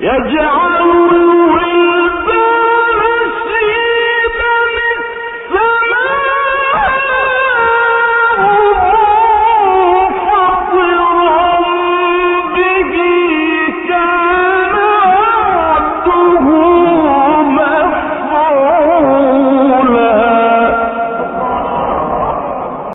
يجعل